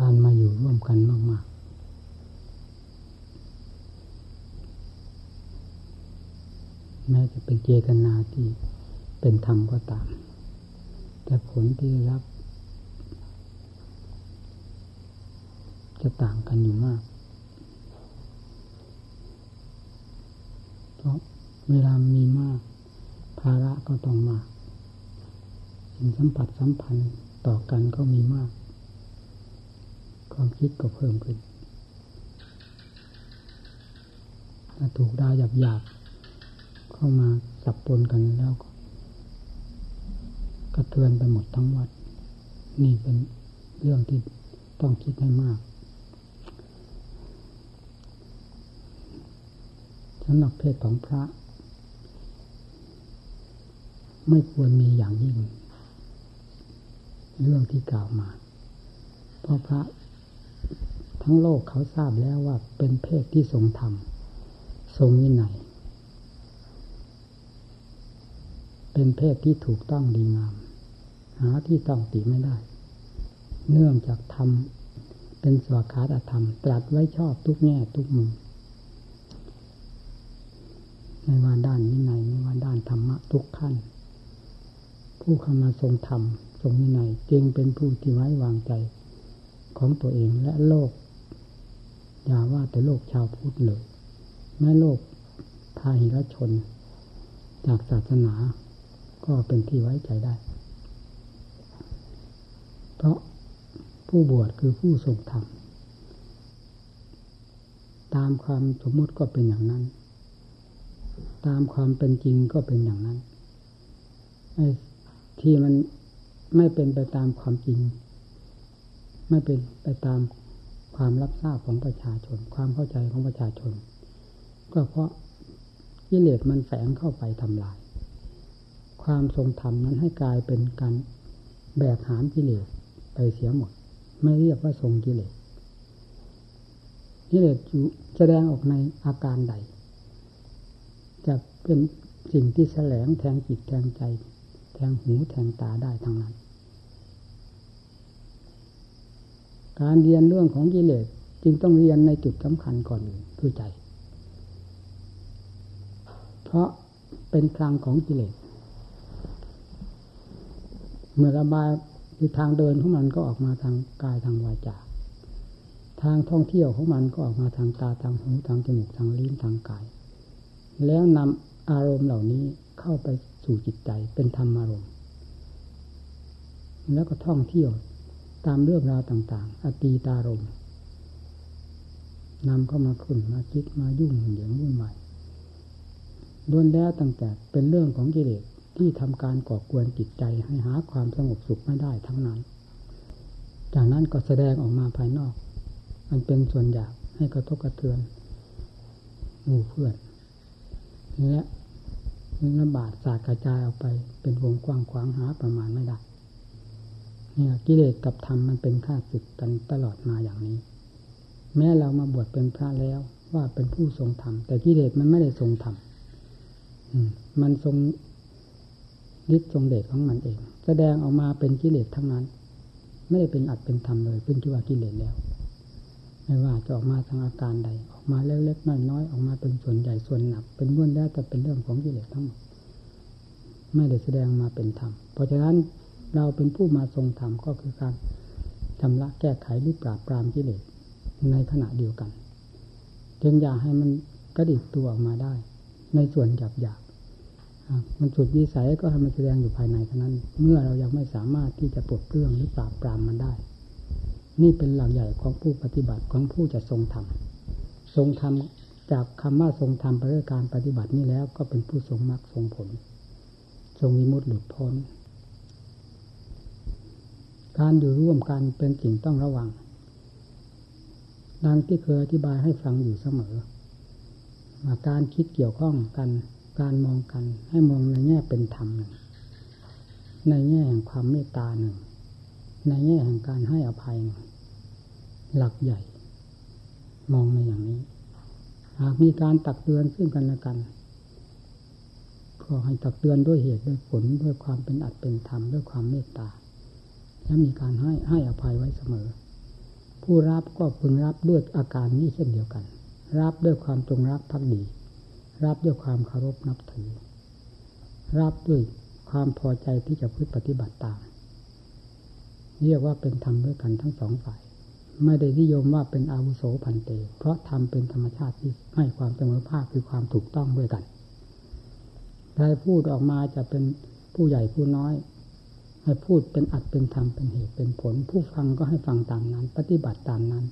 การมาอยู่ร่วมกันมาก ๆ แม้จะเป็นเจตนาที่เป็นธรรมก็ตาม แต่ผลที่ได้รับ จะต่างกันอยู่มาก เพราะเวลามีมาก ภาระก็ต้องมากสิ่งสัมผัสสัมพันธ์ต่อกันก็มีมาก ความคิดก็เพิ่มขึ้นถ้าถูกดาหยาบหยาบเข้ามาสับปนกันแล้วก็กระเทือนไปหมดทั้งวัด นี่เป็นเรื่องที่ต้องคิดให้มากสำหรับเพศของพระ ไม่ควรมีอย่างยิ่ง เรื่องที่กล่าวมา เพราะพระ ทั้งโลกเขาทราบแล้วว่าเป็นเพศที่ทรงธรรม ทรงวินัย เป็นเพศที่ถูกต้องดีงาม หาที่ต้องติไม่ได้ เนื่องจากธรรมเป็นสวาขาตธรรม ตรัสไว้ชอบทุกแง่ทุกมุมไม่ว่าด้านวินัยไม่ว่าด้านธรรมะทุกขั้น ผู้เข้ามาทรงธรรมทรงวินัยจึงเป็นผู้ที่ไว้วางใจของตัวเองและโลก อย่าว่าแต่โลกชาวพุทธเลย แม้โลกพาหิรชน จากศาสนาก็เป็นที่ไว้ใจได้ เพราะผู้บวชคือผู้ทรงธรรมตามความสมมติก็เป็นอย่างนั้น ตามความเป็นจริงก็เป็นอย่างนั้นไอ้ที่มันไม่เป็นไปตามความจริง ไม่เป็นไปตาม ความรับทราบของประชาชน ความเข้าใจของประชาชน ก็เพราะกิเลสมันแฝงเข้าไปทำลาย ความทรงธรรมนั้นให้กลายเป็นการแบกหามกิเลสไปเสียหมด ไม่เรียกว่าทรงกิเลสกิเลสแสดงออกในอาการใด จะเป็นสิ่งที่แสลงแทงจิตแทงใจ แทงหูแทงตาได้ทั้งนั้น การเรียนเรื่องของกิเลสจึงต้องเรียนในจุดสำคัญก่อนคือใจ เพราะเป็นคลังของกิเลสเมื่อระบายคือทางเดินของมันก็ออกมาทางกายทางวาจาทางท่องเที่ยวของมันก็ออกมาทางตาทางหูทางจมูกทางลิ้นทางกาย แล้วนำอารมณ์เหล่านี้เข้าไปสู่จิตใจเป็นธรรมอารมณ์ แล้วก็ท่องเที่ยว ตามเรื่องราวต่าง ๆ อตีตารมนำเข้ามาขุ่นมาคิดมายุ่งเหยิงวุ่นวายล้วนแล้วตั้งแต่เป็นเรื่องของกิเลสที่ทำการก่อกวนจิตใจให้หาความสงบสุขไม่ได้ทั้งนั้น จากนั้นก็แสดงออกมาภายนอก มันเป็นส่วนอยากให้กระทบกระเทือนหมู่เพื่อนและระบาดสาดกระจายออกไปเป็นวงกว้างขวางหาประมาณไม่ได้ เนี่ยกิเลสกับธรรมมันเป็นข้าศึกกันตลอดมาอย่างนี้ แม้เรามาบวชเป็นพระแล้ว ว่าเป็นผู้ทรงธรรมแต่กิเลสมันไม่ได้ทรงธรรมมันทรงฤทธิ์ทรงเดชของมันเอง แสดงออกมาเป็นกิเลสทั้งนั้น ไม่ได้เป็นอัดเป็นธรรมเลยเป็นชื่ว่ากิเลสแล้ว ไม่ว่าจะออกมาทางอาการใด ออกมาเล็กๆน้อยๆออกมาเป็นส่วนใหญ่ส่วนหนัก เป็นล้วนแล้แต่เป็นเรื่องของกิเลสทั้งหมดไม่ได้แสดงมาเป็นธรรมเพราะฉะนั้น เราเป็นผู้มาทรงธรรมก็คือการชำระแก้ไขหรือปราบปรามกิเลสในขณะเดียวกันจึงอย่าให้มันกระดิกตัวออกมาได้ ในส่วนหยาบๆมันสุดวิสัยก็ให้มันแสดงอยู่ภายในเท่านั้น เมื่อเรายังไม่สามารถที่จะปลดเปลื้องหรือปราบปรามมันได้ นี่เป็นหลักใหญ่ของผู้ปฏิบัติของผู้จะทรงธรรมทรงธรรมจากคำว่าทรงธรรมไปด้วยการปฏิบัตินี้แล้วก็เป็นผู้ทรงมรรคทรงผล ทรงวิมุตติหลุดพ้น การอยู่ร่วมกันเป็นสิ่งต้องระวัง ดังที่เคยอธิบายให้ฟังอยู่เสมอการคิดเกี่ยวข้องกัน การมองกัน ให้มองในแง่เป็นธรรมหนึ่งในแง่แห่งความเมตตาหนึ่ง ในแง่แห่งการให้อภัยหนึ่งหลักใหญ่ มองในอย่างนี้ หากมีการตักเตือนซึ่งกันและกันก็ให้ตักเตือนด้วยเหตุด้วยผลด้วยความเป็นอัดเป็นธรรมด้วยความเมตตา และมีการให้ให้อภัยไว้เสมอ ผู้รับก็พึงรับด้วยอาการนี้เช่นเดียวกัน รับด้วยความจงรักภักดี รับด้วยความเคารพนับถือ รับด้วยความพอใจที่จะพึ่งปฏิบัติตาม เรียกว่าเป็นธรรมด้วยกันทั้งสองฝ่าย ไม่ได้นิยมว่าเป็นอาวุโสพันเต เพราะธรรมเป็นธรรมชาติที่ให้ความเสมอภาคคือความถูกต้องด้วยกันใครพูดออกมาจะเป็นผู้ใหญ่ผู้น้อย ให้พูดเป็นอัดเป็นธรรมเป็นเหตุเป็นผล ผู้ฟังก็ให้ฟังตามนั้น ปฏิบัติตามนั้น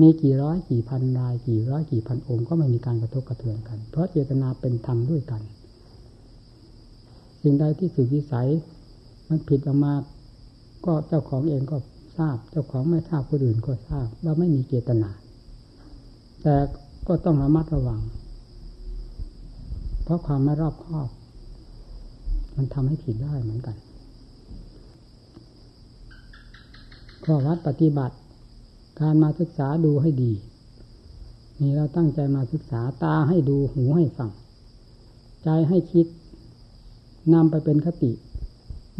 มีกี่ร้อยกี่พันราย กี่ร้อยกี่พันองค์ก็ไม่มีการกระทบกระเทือนกัน เพราะเจตนาเป็นธรรมด้วยกัน สิ่งใดที่สุดวิสัยมันผิดออกมาก็เจ้าของเองก็ทราบ เจ้าของไม่ทราบคนอื่นก็ทราบว่าไม่มีเจตนา แต่ก็ต้องระมัดระวัง เพราะความไม่รอบคอบ มันทำให้ผิดได้เหมือนกัน ข้อวัดปฏิบัติ การมาศึกษาดูให้ดีนี่เราตั้งใจมาศึกษาตาให้ดูหูให้ฟัง ใจให้คิดนำไปเป็นคติ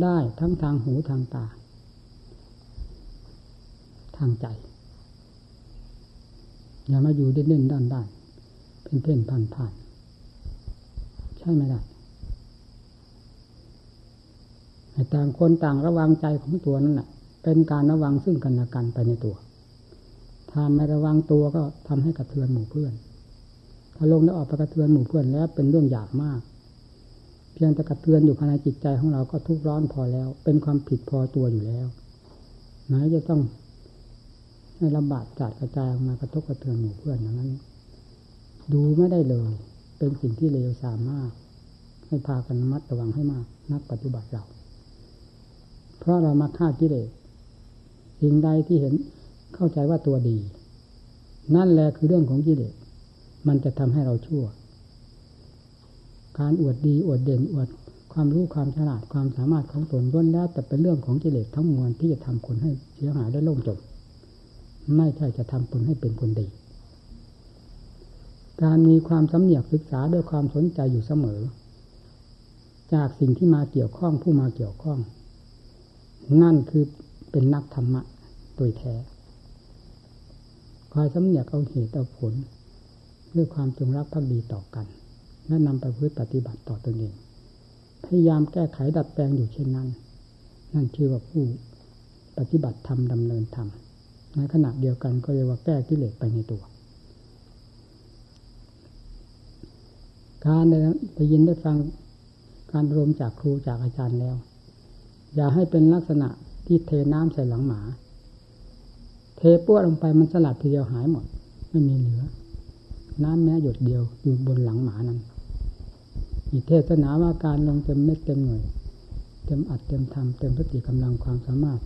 ได้ทั้งทางหูทางตา ทางใจ อย่ามาอยู่เด่นๆด้านด้านเพ่นเพ่นผ่านผ่านใช่ไหมล่ะต่างคนต่างระวังใจของตัวนั่นแหละ เป็นการระวังซึ่งกันและกันไปในตัว ถ้าไม่ระวังตัวก็ทำให้กระเทือนหมู่เพื่อน ถ้าลงแล้วออกไปกระเทือนหมู่เพื่อนแล้วเป็นเรื่องหยาบมาก เพียงแต่กระเทือนอยู่ภายในจิตใจของเราก็ทุกร้อนพอแล้ว เป็นความผิดพอตัวอยู่แล้วไหนจะต้องให้ระบาดจัดกระจายออกมากระทบกระเทือนหมู่เพื่อนอย่างนั้น ดูไม่ได้เลย เป็นสิ่งที่เลวทรามมาก ให้พากันมัดระวังให้มาก นักปฏิบัติเรา เพราะเรามาฆ่ากิเลส สิ่งใดที่เห็นเข้าใจว่าตัวดี นั่นแหละคือเรื่องของกิเลสมันจะทำให้เราชั่ว การอวดดีอวดเด่นอวดความรู้ความฉลาดความสามารถของตนล้วนแล้วแต่เป็นเรื่องของกิเลสทั้งมวลที่จะทำคนให้เสียหายได้ล่มจมไม่ใช่จะทำคนให้เป็นคนดี การมีความสำเนียกศึกษาด้วยความสนใจอยู่เสมอ จากสิ่งที่มาเกี่ยวข้องผู้มาเกี่ยวข้อง นั่นคือ เป็นนักธรรมะโดยแท้คอยสำเนียกเอาเหตุเอาผล ด้วยความจงรักภักดีต่อกัน และนำไปพื้นปฏิบัติต่อตนเอง พยายามแก้ไขดัดแปลงอยู่เช่นนั้น นั่นชื่อว่าผู้ปฏิบัติธรรมดำเนินธรรมในขณะเดียวกันก็เรียกว่าแก้กิเลสไปในตัว การได้ยินได้ฟังการรวมจากครูจากอาจารย์แล้ว อย่าให้เป็นลักษณะ ที่เทน้ำใส่หลังหมา เทปั้วลงไปมันสลัดทีเดียวหายหมด ไม่มีเหลือ น้ำแม้หยดเดียวอยู่บนหลังหมานั้นอีเทศนาว่าการลงเต็มเม็ดเต็มหน่วย เต็มอัดเต็มทำเต็มสติกำลังความสามารถ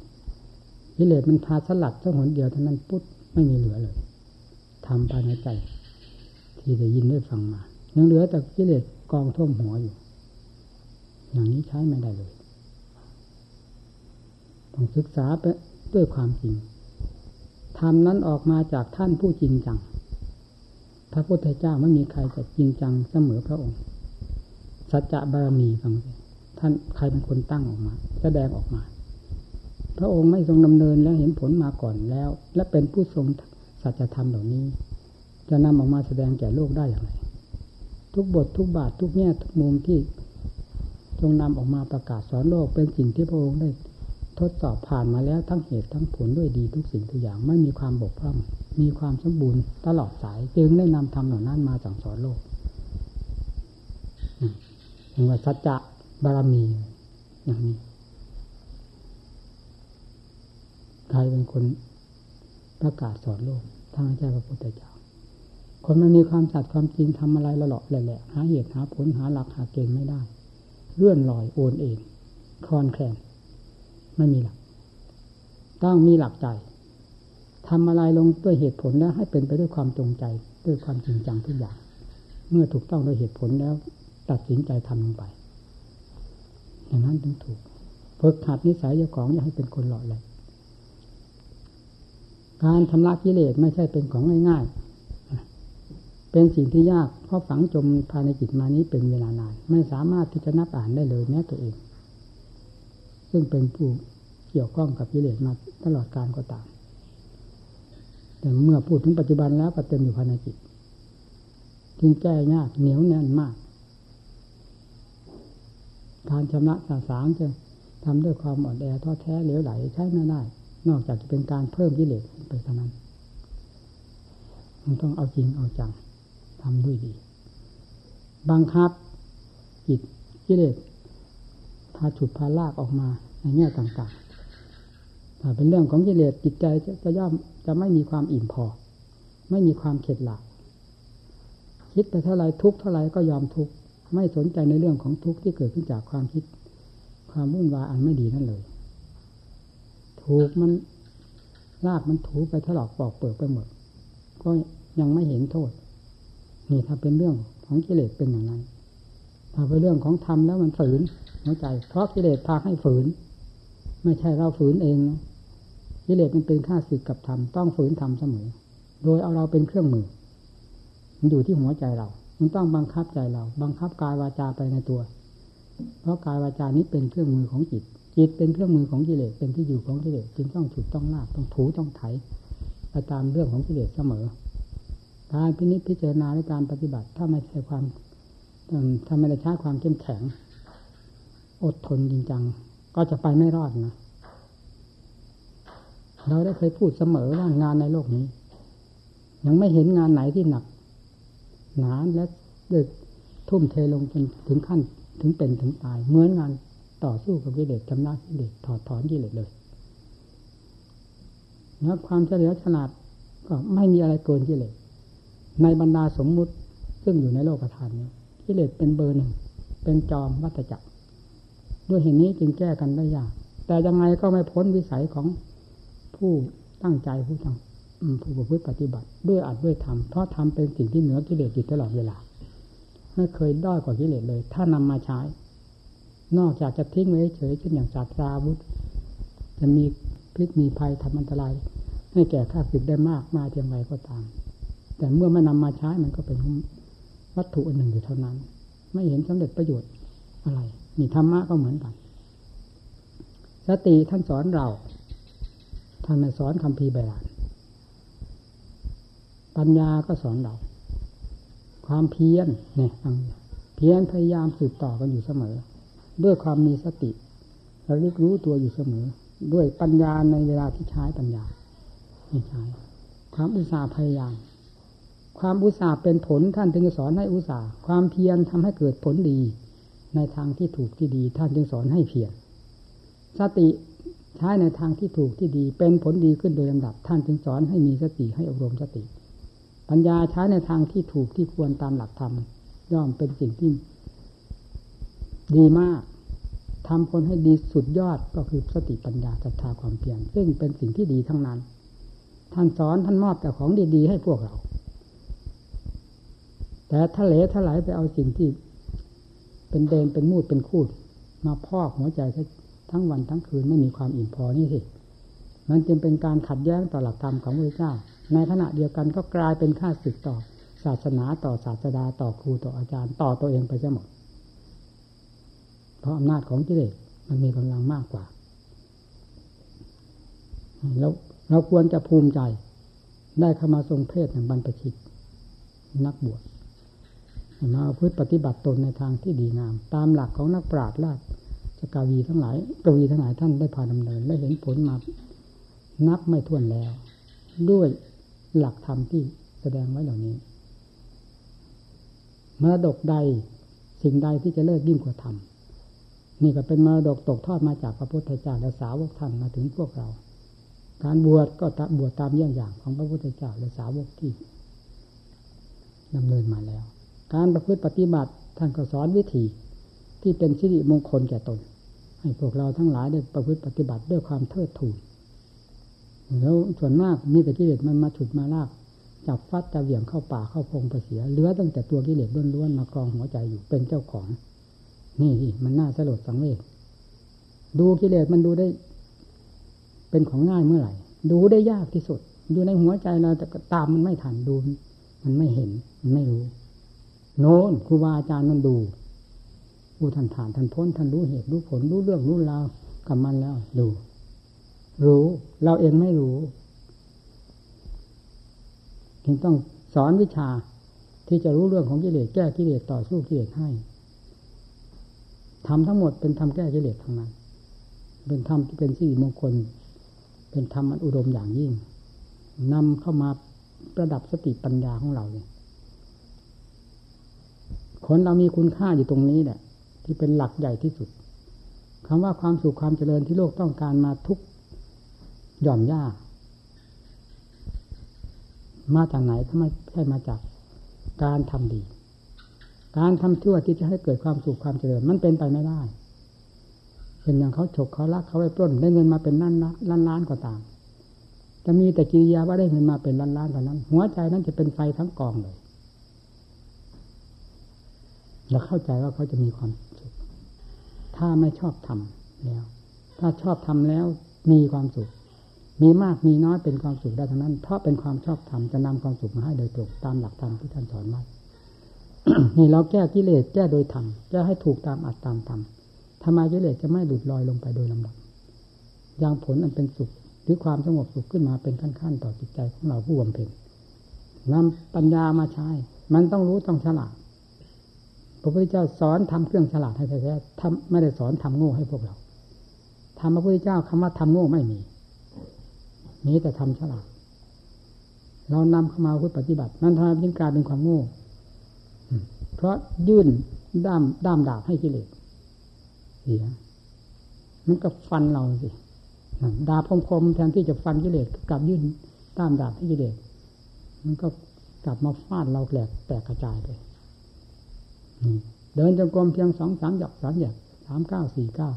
กิเลสมันพาสลัดสักหนเดียวเท่านั้นปุ๊บไม่มีเหลือเลยทำภายในใจ ที่ได้ยินได้ฟังมายังเหลือแต่กิเลสกองท่วมหัวอยู่ อย่างนี้ใช้ไม่ได้เลย ต้องศึกษาไปด้วยความจริงธรรมนั้นออกมาจากท่านผู้จริงจัง พระพุทธเจ้าไม่มีใครจะจริงจังเสมอพระองค์ สัจจะบารมีฟังท่านใครเป็นคนตั้งออกมา แสดงออกมา พระองค์ไม่ทรงดำเนินและเห็นผลมาก่อนแล้ว และเป็นผู้ทรงสัจธรรมเหล่านี้ จะนำออกมาแสดงแก่โลกได้อย่างไร ทุกบททุกบาททุกแง่ทุกมุมที่ทรงนำออกมาประกาศสอนโลกเป็นสิ่งที่พระองค์ได้ ทดสอบผ่านมาแล้วทั้งเหตุทั้งผลด้วยดีทุกสิ่งทุกอย่างไม่มีความบกพร่อง มีความสมบูรณ์ตลอดสาย จึงได้นำธรรมเหล่านั้นมาสั่งสอนโลกเรียกว่าสัจจะบารมีอย่างนี้ใครเป็นคนประกาศสอนโลกทางใจพระพุทธเจ้าคนมันมีความสัตย์ความจริงทำอะไรละหล่อแหละหาเหตุหาผลหาหลักหาเกณฑ์ไม่ได้เลื่อนลอยโอนเองคลอนแคลน ไม่มีหลัก ต้องมีหลักใจทำอะไรลงด้วยเหตุผลแล้วให้เป็นไปด้วยความจงใจ ด้วยความจริงจังทุกอย่าง เมื่อถูกต้องโดยเหตุผลแล้ว ตัดสินใจทำลงไป อย่างนั้นถึงถูกฝึกหัดนิสัยเจ้าของอย่าให้เป็นคนหล่อเลยการทำลายกิเลสไม่ใช่เป็นของง่ายๆ เป็นสิ่งที่ยากเพราะฝังจมภายในจิตมานี้เป็นเวลานาน ไม่สามารถที่จะนับอ่านได้เลยแม้ตัวเอง ซึ่งเป็นผู้เกี่ยวข้องกับกิเลสมาตลอดการก็ตาม แต่เมื่อพูดถึงปัจจุบันแล้วก็เต็มอยู่ภายในจิตจึงแก้ยากเหนียวแน่นมากการชำระสาสางจะทำด้วยความอ่อนแอท้อแท้เหลวไหลใช้ไม่ได้ นอกจากจะเป็นการเพิ่มกิเลสไปเท่านั้นมันต้องเอาจริงเอาจังทำด้วยดี บังคับจิตกิเลสาฉุดพาลากออกมาในแง่ต่างๆถ้าเป็นเรื่องของกิเลสจิตใจจะจะย่อมจะไม่มีความอิ่มพอ ไม่มีความเข็ดหลาบคิดไปเท่าไรทุกเท่าไรก็ยอมทุกไม่สนใจในเรื่องของทุกข์ที่เกิดขึ้นจากความคิด ความวุ่นวายอันไม่ดีนั่นเลย ถูกมันลากมันถูไปถลอกปอกเปิดไปหมด ก็ยังไม่เห็นโทษ นี่ถ้าเป็นเรื่องของกิเลสเป็นอย่างนั้นถ้าเป็นเรื่องของธรรมแล้วมันฝืน หัวใจ เพราะกิเลสพาให้ฝืน ไม่ใช่เราฝืนเองกิเลสมันเป็นข้าศึกกับธรรมต้องฝืนธรรมเสมอ โดยเอาเราเป็นเครื่องมือ มันอยู่ที่หัวใจเรา มันต้องบังคับใจเรา บังคับกายวาจาไปในตัว เพราะกายวาจานี้เป็นเครื่องมือของจิต จิตเป็นเครื่องมือของกิเลสเป็นที่อยู่ของกิเลสจึงต้องฉุดต้องลากต้องถูต้องไถไปตามเรื่องของกิเลสเสมอการพินิจพิจารณาในการปฏิบัติ ถ้าไม่ใช่ความถ้าไม่ได้ใช้ความเข้มแข็ง อดทนจริงจัง ก็จะไปไม่รอดนะ เราได้เคยพูดเสมอว่างานในโลกนี้ ยังไม่เห็นงานไหนที่หนัก หนาและด็กทุ่มเทลงจนถึงขั้นถึงเป็นถึงตาย เหมือนงานต่อสู้กับกิเลสจำนากิเลสถอดถอนกิเลสเลยแล้วความเฉลียวฉลาดก็ไม่มีอะไรเกินกิเลสในบรรดาสมมุติซึ่งอยู่ในโลกธาตุนี้กิเลสเป็นเบอร์หนึ่ง เป็นจอมวัตจักร ด้วยเหตุนี้จึงแก้กันได้ยาก แต่ยังไงก็ไม่พ้นวิสัยของผู้ตั้งใจผู้ทำผู้ประพฤติปฏิบัติ ด้วยอัดด้วยทำเพราะทำเป็นสิ่งที่เหนือกิเลสอยู่ตลอดเวลา ไม่เคยด้อยกว่ากิเลสเลย ถ้านำมาใช้ นอกจากจะทิ้งไว้เฉยเช่นอย่างศาสตราวุธ จะมีพิษมีภัยทำอันตราย ให้แก่ข้าศึกได้มากมาเพียงไรก็ตาม แต่เมื่อไม่นำมาใช้มันก็เป็นวัตถุอันหนึ่งอยู่เท่านั้น ไม่เห็นสำเร็จประโยชน์อะไร นี่ธรรมะก็เหมือนกัน สติท่านสอนเรา ท่านไม่สอนคำพีใบลานปัญญาก็สอนเรา ความเพียรเนี่ยเพียรพยายามสืบต่อกันอยู่เสมอ ด้วยความมีสติระลึกรู้ตัวอยู่เสมอ ด้วยปัญญาในเวลาที่ใช้ปัญญาไม่ใช้ความอุตสาห์พยายามความอุตสาห์เป็นผลท่านจึงสอนให้อุตสาห์ความเพียรทำให้เกิดผลดี ในทางที่ถูกที่ดี ท่านจึงสอนให้เพียรสติใช้ในทางที่ถูกที่ดี เป็นผลดีขึ้นโดยลำดับ ท่านจึงสอนให้มีสติให้อบรมสติ ปัญญาใช้ในทางที่ถูกที่ควรตามหลักธรรมย่อมเป็นสิ่งที่ดีมากทำคนให้ดีสุดยอดก็คือสติปัญญาศรัทธาความเพียรซึ่งเป็นสิ่งที่ดีทั้งนั้น ท่านสอนท่านมอบแต่ของดีๆให้พวกเรา แต่ทะเลทลายไปเอาสิ่งที่ เป็นเดนเป็นมูดเป็นคูด มาพอกหัวใจทั้งวันทั้งคืนไม่มีความอิ่มพอนี่สิมันจึงเป็นการขัดแย้งต่อหลักธรรมของพระเจ้า ในขณะเดียวกันก็กลายเป็นข้าศึกต่อ ศาสนาต่อศาสดาต่อครูต่ออาจารย์ต่อตัวเองไปซะหมดเพราะอำนาจของกิเลสมันมีกำลังมากกว่าแล้วเราควรจะภูมิใจได้เข้ามาทรงเพศอย่างบรรพชิต นักบวช มาพึ่ปฏิบัติตนในทางที่ดีงาม ตามหลักของนักปราชญ์ราชกาวีทั้งหลายกวีทั้งหลายท่านได้พาดำเนินและเห็นผลมานับไม่ถ้วนแล้ว ด้วยหลักธรรมที่แสดงไว้เหล่านี้มรดกใดสิ่งใดที่จะเลิกยิ่งกว่าธรรมนี่ก็เป็นมรดกตกทอดมาจากพระพุทธเจ้าและสาวกท่านมาถึงพวกเรา การบวชก็บวชตามเยี่ยงอย่างของพระพุทธเจ้าและสาวกที่ดำเนินมาแล้ว การประพฤติปฏิบัติท่านก็สอนวิธีที่เป็นสิริมงคลแก่ตน ให้พวกเราทั้งหลายได้ประพฤติปฏิบัติด้วยความเทิดทูนแล้วส่วนมากมีแต่กิเลสมันมาฉุดมาลากจับฟัดจะเหวี่ยงเข้าป่าเข้าพงไปเสียเหลือตั้งแต่ตัวกิเลสล้วนๆมากรองหัวใจอยู่เป็นเจ้าของ นี่มันน่าสลดสังเวชดูกิเลสมันดูได้ เป็นของง่ายเมื่อไหร่ ดูได้ยากที่สุดอยู่ในหัวใจเราแต่ตามมันไม่ทันดู มันไม่เห็นมันไม่รู้ โน้นครูบาอาจารย์มันดูผู้ท่านผ่านท่านพ้นท่านรู้เหตุรู้ผลรู้เรื่องรู้ราวกับมันแล้ว ดู รู้ เราเองไม่รู้จึงต้องสอนวิชาที่จะรู้เรื่องของกิเลสแก้กิเลสต่อสู้กิเลสให้ทำทั้งหมดเป็นธรรมแก้กิเลสทั้งนั้น เป็นธรรมที่เป็นสิริมงคล เป็นธรรมอันอุดมอย่างยิ่งนำเข้ามาประดับสติปัญญาของเราเลย คนเรามีคุณค่าอยู่ตรงนี้แหละที่เป็นหลักใหญ่ที่สุดคำว่าความสุขความเจริญที่โลกต้องการมาทุกหย่อมย่ามาจากไหนถ้าไม่ใช่มาจากการทำดี การทำชั่วที่จะให้เกิดความสุขความเจริญมันเป็นไปไม่ได้เป็นอย่างเขาฉกเขาลักเขาไปปล้นได้เงินมาเป็นล้านล้านล้านก็ตามจะมีแต่กิริยาว่าได้เงินมาเป็นล้านล้านเท่านั้น หัวใจนั้นจะเป็นไฟทั้งกองเลย เราเข้าใจว่าเขาจะมีความสุข ถ้าไม่ชอบทำแล้ว ถ้าชอบทำแล้วมีความสุข มีมากมีน้อยเป็นความสุขได้ทั้งนั้น เพราะเป็นความชอบธรรมจะนำความสุขมาให้โดยตรงตามหลักธรรมที่ท่านสอนไว้นี่เราแก้กิเลสแก้โดยธรรมแก้ให้ถูกตามอัตตามธรรมทำไมกิเลสจะไม่หลุดลอยลงไปโดยลำดับอยังผลอันเป็นสุขหรือความสงบสุขขึ้นมาเป็นขั้นๆ ต่อจิตใจของเราผู้บำเพ็ญนำปัญญามาใช้ มันต้องรู้ต้องฉลาด พระพุทธเจ้าสอนทำเครื่องฉลาดให้แท้ๆทำไม่ได้สอนทำโง่ให้พวกเราทำพระพุทธเจ้าคำว่าทำโง่ไม่มีมีแต่ทำฉลาด เรานำเข้ามาพุทธปฏิบัติ นั่นทำให้จึงกลายเป็นความโง่เพราะยื่นด้ามด้ามดาบให้กิเลสเสียมันก็ฟันเราสิดาบคมๆแทนที่จะฟันกิเลสกลับยื่นด้ามดาบให้กิเลสมันก็กลับมาฟาดเราแหลกแตกกระจายไป เดินจงกรมเพียงสองสามหยอกสามหยอกสามเก้าสี่เก้า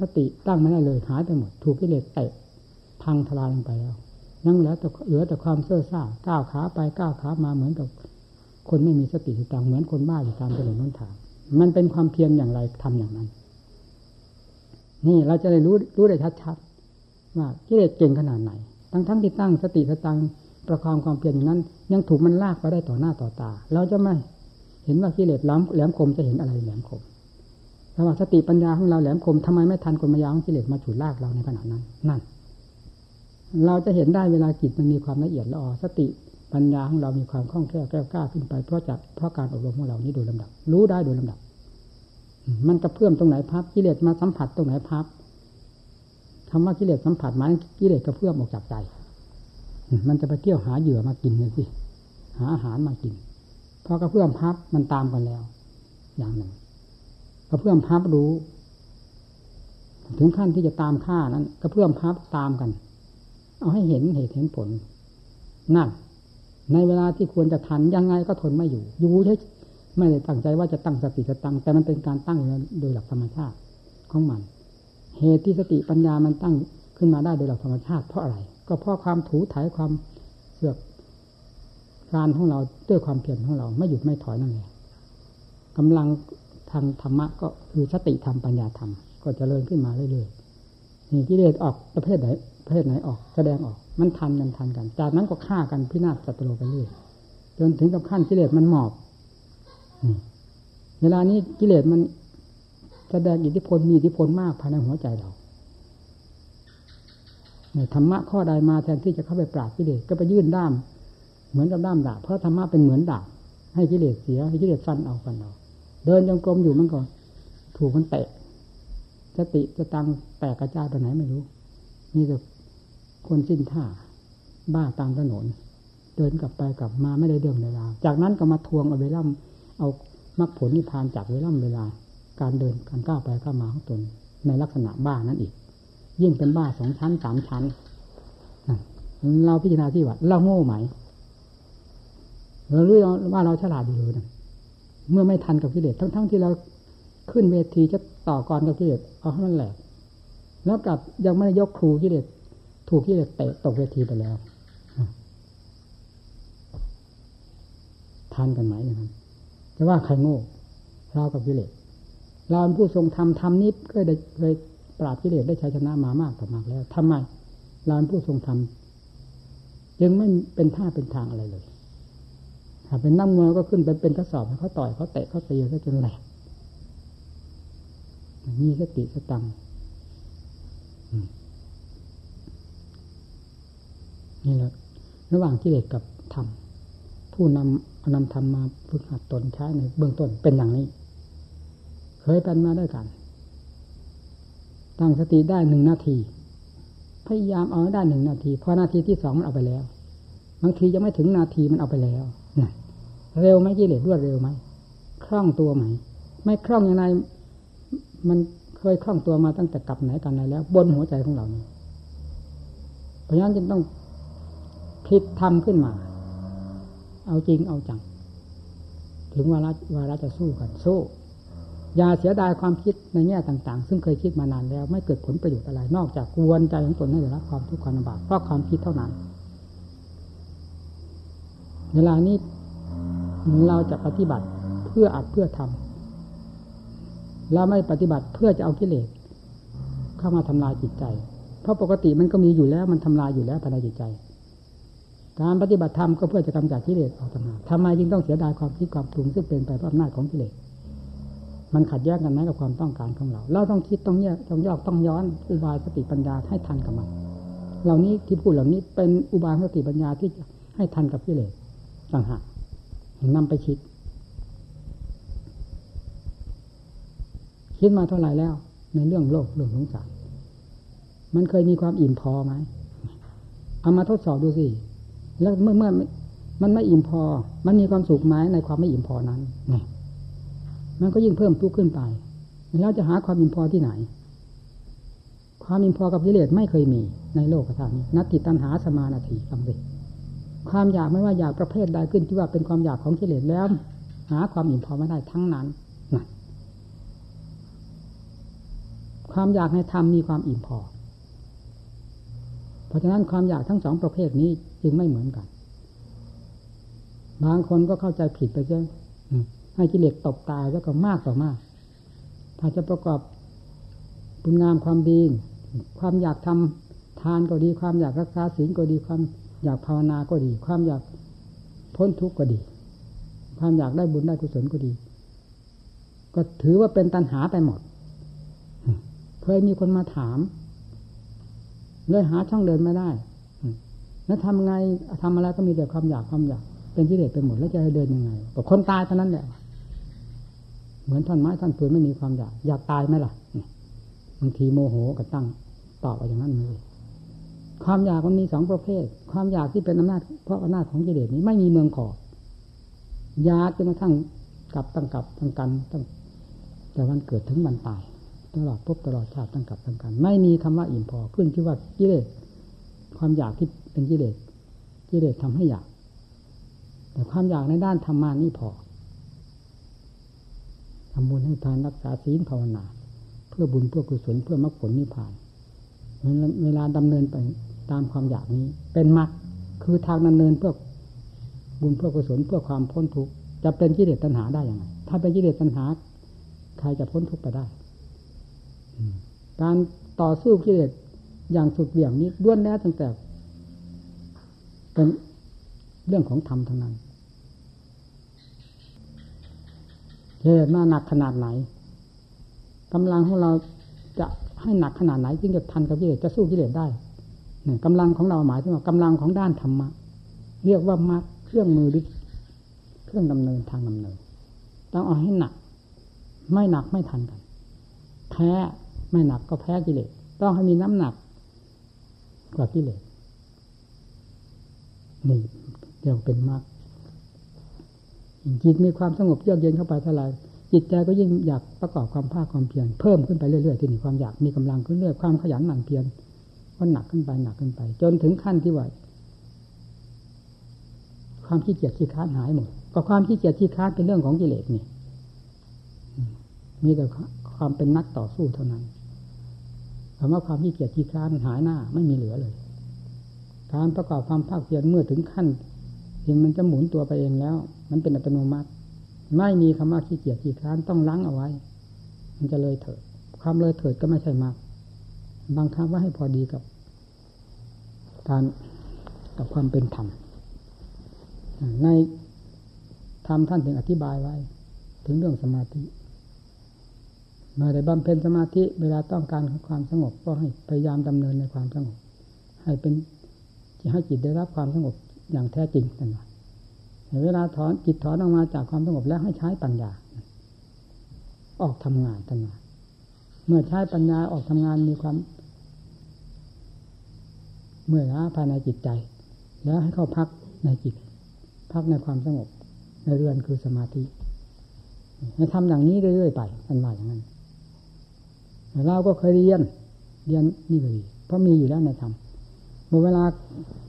สติตั้งไม่ได้เลยหายไปหมด ถูกกิเลสเตะพังทลายลงไปแล้วนั่งแล้วแต่เหลือแต่ความเสื่อซ่าก้าวขาไปก้าวขามาเหมือนกับ คนไม่มีสติสตังเหมือนคนบ้าอยู่ตามถนนน้นทางมันเป็นความเพียรอย่างไรทำอย่างนั้น นี่เราจะได้รู้รู้ได้ชัดๆว่ากิเลสเก่งขนาดไหน ทั้งทั้งที่ตั้งสติสตังประคองความเพียรอย่างนั้น ยังถูกมันลากไปได้ต่อหน้าต่อตา เราจะไม่ เห็นว่ากิเลสล้ำแหลมคมจะเห็นอะไรแหลมคมแต่ว่าสติปัญญาของเราแหลมคมทำไมไม่ทันกลมายาของกิเลสมาฉุดลากเราในขณะนั้น นั่น เราจะเห็นได้เวลาจิตมันมีความละเอียดละออสติปัญญาของเรามีความคล่องแคล่วแก้วกล้าขึ้นไปเพราะจากเพราะการอบรมของเรานี้โดยลำดับ รู้ได้โดยลำดับ มันกระเพื่อมตรงไหนพับกิเลสมาสัมผัสตรงไหนพับคำว่ากิเลสสัมผัสมันกิเลสกระเพื่อมออกจากใจ มันจะไปเที่ยวหาเหยื่อมากินเลยสิหาอาหารมากิน พอกระเพื่อมพับมันตามกันแล้ว อย่างหนึ่งกระเพื่อมพับรู้ ถึงขั้นที่จะตามฆ่านั้นกระเพื่อมพับตามกัน เอาให้เห็นเหตุเห็นผลนั่นในเวลาที่ควรจะทันยังไงก็ทนไม่อยู่ อยู่ใช่ไม่ได้ตั้งใจว่าจะตั้งสติจะตั้งแต่มันเป็นการตั้งโดยหลักธรรมชาติของมัน เหตุที่สติปัญญามันตั้งขึ้นมาได้โดยหลักธรรมชาติเพราะอะไร ก็เพราะความถูถ่ายความเสือก การของเราด้วยความเพียรของเราไม่หยุดไม่ถอยนั่นเองกำลังทางธรรมะก็คือสติธรรมปัญญาธรรม ก็จเจริญขึ้นมาเรื่อยๆนี่กิเลสออกประเภทไหนประเภทไหนออกแสดงออกมันทันกันทันกัน จากนั้นก็ฆ่ากันพินาศจัตโลไปเรื่อยจนถึงกับขั้นกิเลสมันหมอบเวลานี้กิเลสมันแสดงอิทธิพลมีอิทธิพลมากภายในหัวใจเราธรรมะข้อใดมาแทนที่จะเข้าไปปราบกิเลสก็ไปยื่นด้าม เหมือนกับด้ามดาบเพราะธรรมะเป็นเหมือนดาบให้กิเลสเสียให้กิเลสฟันเอาฟันเอาเดินยังกลมอยู่มันก่อนถูกมันเตะสติจะตังแตกกระจายไปไหนไม่รู้นี่จะคนสิ้นท่าบ้าตามถนน เดินกลับไปกลับมาไม่ได้เรื่องเวลา จากนั้นก็มาทวงเอาเวล่ำเอามรรคผลนิพพานจากเวล่ำเวลา การเดินการก้าวไปก้าวมาของตนในลักษณะบ้านั้นอีก ยิ่งเป็นบ้าสองชั้นสามชั้นเราพิจารณาที่ว่าเราโง่ไหม เรารู้ว่าเราฉลาดอยู่เลยนะเมื่อไม่ทันกับกิเลสทั้งๆที่เราขึ้นเวทีจะต่อกรกับกิเลสเอาให้มันแหลกแล้วกับยังไม่ยกครูกิเลสถูกกิเลสเตะตกเวทีไปแล้วทันกันไหมอย่างนั้นจะว่าใครโง่เรากับกิเลสเราเป็นผู้ทรงธรรมธรรมนี้ก็ได้เคยปราบกิเลสได้ชัยชนะมามากต่อมากแล้วทำไมเราเป็นผู้ทรงธรรมยังไม่เป็นท่าเป็นทางอะไรเลย ถ้าเป็นน้ำมวยก็ขึ้นไปเป็นกระสอบเขาต่อยเขาเตะเขาตีเขาจนแหลกมีสติสตังนี่แหละระหว่างกิเลสกับธรรมผู้นำนำธรรมมาฝึกหัดตนใช้ในเบื้องต้นเป็นอย่างนี้ เคยเป็นมาด้วยกัน ตั้งสติได้หนึ่งนาที พยายามเอาได้หนึ่งนาที พอนาทีที่สองมันเอาไปแล้ว บางทียังไม่ถึงนาทีมันเอาไปแล้ว เร็วไหมกิเลสรวดเร็วไหมคล่องตัวไหม ไม่คล่องยังไงมันเคยคล่องตัวมาตั้งแต่กลับไหนกันไหนแล้ว บนหัวใจของเรานี่เพราะฉะนั้นจึงต้องพลิกทำขึ้นมา เอาจริงเอาจัง ถึงเวลาวาระจะสู้กันสู้อย่าเสียดายความคิดในแง่ต่าง ๆ ซึ่งเคยคิดมานานแล้ว ไม่เกิดผลประโยชน์อะไร นอกจากกวนใจของตนให้ได้รับความทุกข์ความลำบากเพราะความคิดเท่านั้น เวลานี้เราจะปฏิบัติเพื่ออัดเพื่อทำเราไม่ปฏิบัติเพื่อจะเอากิเลสเข้ามาทำลายจิตใจ เพราะปกติมันก็มีอยู่แล้วมันทำลายอยู่แล้วภายในจิตใจ การปฏิบัติธรรมก็เพื่อจะกำจัดกิเลสออกจากมาทำไมจึงต้องเสียดายความคิดความปรุงซึ่งเป็นไปเพราะอำนาจของกิเลสมันขัดแย้งกันไหมกับความต้องการของเรา เราต้องคิดต้องแยกต้องยอกต้องย้อนอุบายสติปัญญาให้ทันกับมัน เหล่านี้ที่พูดเหล่านี้เป็นอุบายสติปัญญาที่ให้ทันกับกิเลส ต่างหากนำไปคิด คิดมาเท่าไหร่แล้ว ในเรื่องโลกเรื่องสงสารมันเคยมีความอิ่มพอไหมเอามาทดสอบดูสิ แล้วเมื่อเมื่อมันไม่อิ่มพอ มันมีความสุขไหมในความไม่อิ่มพอนั้นนี่มันก็ยิ่งเพิ่มทุกข์ขึ้นไป แล้วจะหาความอิ่มพอที่ไหน ความอิ่มพอกับกิเลสไม่เคยมีในโลกธรรมนี้นัตติตันหาสมานาทีสำเร็จ ความอยากไม่ว่าอยากประเภทใดขึ้นที่ว่าเป็นความอยากของกิเลสแล้ว หาความอิ่มพอไม่ได้ทั้งนั้นนะความอยากให้ทำมีความอิ่มพอ เพราะฉะนั้นความอยากทั้งสองประเภทนี้จึงไม่เหมือนกัน บางคนก็เข้าใจผิดไปใช่ให้กิเลสตบตายแล้วก็มากต่อมาก ถ้าจะประกอบบุญงามความดี ความอยากทำทานก็ดี ความอยากรักษาศีลก็ดีความ อยากภาวนาก็ดี ความอยากพ้นทุกข์ก็ดี ความอยากได้บุญได้กุศลก็ดี ก็ถือว่าเป็นตัณหาไปหมด เคยมีคนมาถามเลยหาช่องเดินไม่ได้ แล้วทำไงทำอะไรก็มีแต่ความอยากความอยาก เป็นกิเลสไปหมดแล้วจะให้เดินยังไงก็คนตายเท่านั้นแหละ เหมือนท่อนไม้ท่อนปืนไม่มีความอยาก อยากตายไหมล่ะ บางทีโมโหก็ตั้งตอบอย่างนั้นเลย ความอยากมันมีสองประเภท ความอยากที่เป็นอำนาจเพราะอำนาจของกิเลสนี้ไม่มีเมืองขอบอยากจนกระทั่งกลับตั้งกลับตั้งกันตั้งแต่วันเกิดถึงวันตายตลอดพบตลอดชาติตั้งกลับตั้งกัน ไม่มีคำว่าอิ่มพอขึ้นที่ว่ากิเลสความอยากที่เป็นกิเลสกิเลสทำให้อยาก แต่ความอยากในด้านธรรมานี่พอทำบุญให้ทานรักษาศีลภาวนา เพื่อบุญเพื่อกุศลเพื่อมรรคผลนิพพานเวลาดำเนินไป ตามความอยากนี้ เป็นมรรคคือทางดำเนินเพื่อบุญเพื่อกุศลเพื่อความพ้นทุกข์จะเป็นกิเลสตัณหาได้อย่างไรถ้าเป็นกิเลสตัณหา ใครจะพ้นทุกข์ไปได้การต่อสู้กิเลสอย่างสุดเบี่ยงนี้ด้วนแล้วตั้งแต่ เป็นเรื่องของธรรมทั้งนั้นเหตุมาหนักขนาดไหนกำลังของเราจะให้หนักขนาดไหนจึงจะทันกับกิเลสจะสู้กิเลสได้ กำลังของเราหมายถึงว่ากำลังของด้านธรรมะเรียกว่ามรรคเครื่องมือหรือเครื่องดำเนินทางดำเนิน ต้องเอาให้หนัก ไม่หนักไม่ทันกัน แพ้ไม่หนักก็แพ้กิเลสต้องให้มีน้ำหนักกว่ากิเลสนี่เรียกเป็นมรรคจิตมีความสงบเยือกเย็นเข้าไปเท่าไหร่จิตใจก็ยิ่งอยากประกอบความภาคความเพียรเพิ่มขึ้นไปเรื่อยๆที่นี่ความอยากมีกำลังขึ้นเรื่อยความขยันหมั่นเพียร ก็หนักขึ้นไปหนักขึ้นไป จนถึงขั้นที่ว่า ความขี้เกียจขี้ค้านหายหมดก็ความขี้เกียจขี้ค้านเป็นเรื่องของกิเลสนี่มีแต่ความเป็นนักต่อสู้เท่านั้นคำว่าความขี้เกียจขี้ค้านหายหน้า ไม่มีเหลือเลยการประกอบความภาคเพียรเมื่อถึงขั้นเห็นมันจะหมุนตัวไปเองแล้ว มันเป็นอัตโนมัติ ไม่มีคำว่าขี้เกียจขี้ค้านต้องล้างเอาไว้ มันจะเลยเถิด ความเลยเถิดก็ไม่ใช่มาก บางครั้งว่าให้พอดีกับ การกับความเป็นธรรมในธรรมท่านถึงอธิบายไว้ ถึงเรื่องสมาธิเมื่อได้บำเพ็ญสมาธิเวลาต้องการความสงบก็ให้พยายามดำเนินในความสงบ ให้เป็นให้จิตได้รับความสงบอย่างแท้จริงนั่นแหละเวลาถอนจิตถอนออกมาจากความสงบแล้วให้ใช้ปัญญา ออกทำงานทันมา เมื่อใช้ปัญญาออกทำงานมีความเมื่อล้าภายในจิตใจ แล้วให้เข้าพักในจิต พักในความสงบ ในเรือนคือสมาธิให้ทำอย่างนี้เรื่อยๆไปมันมาอย่างนั้นเราก็เคยเรียน เรียนนี่เลยเพราะมีอยู่แล้วในธรรมเมื่อเวลา